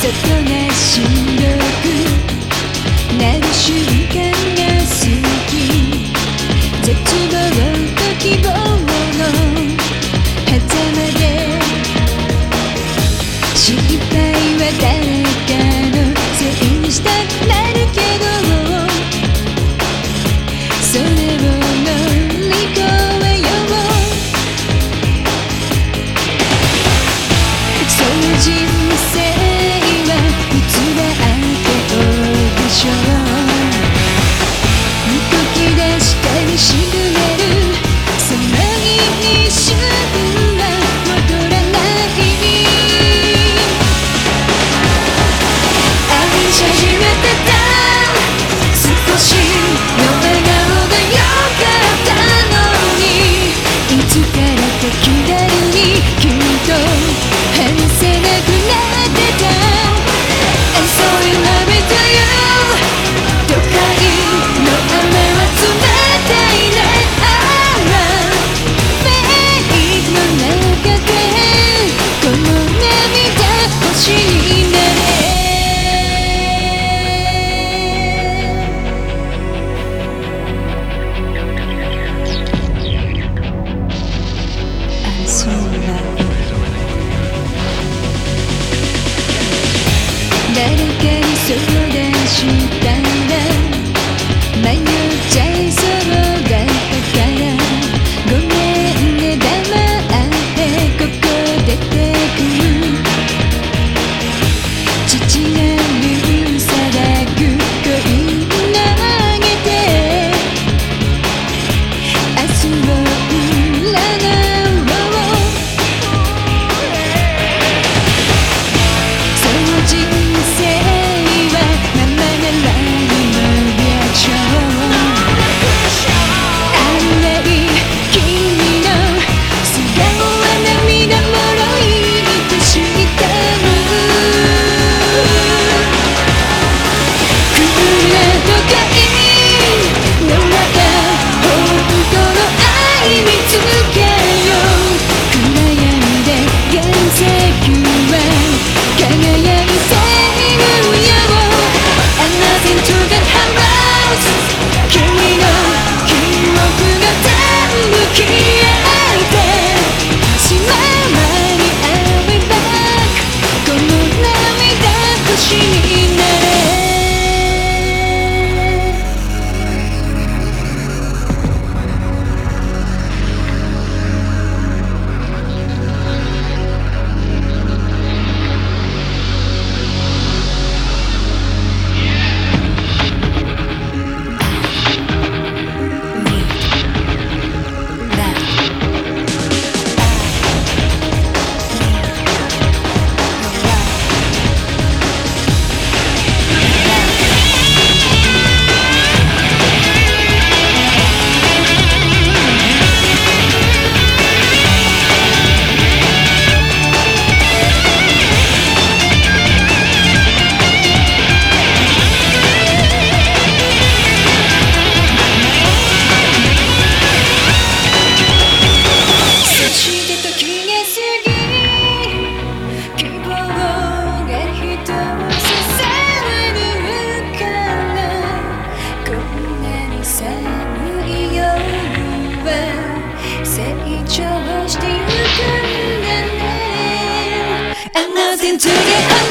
外がしんどくなる瞬間が好き絶望と希望の狭間で失敗は誰かのせいにしたくなるけどそれ誰かに相談して take it. Up.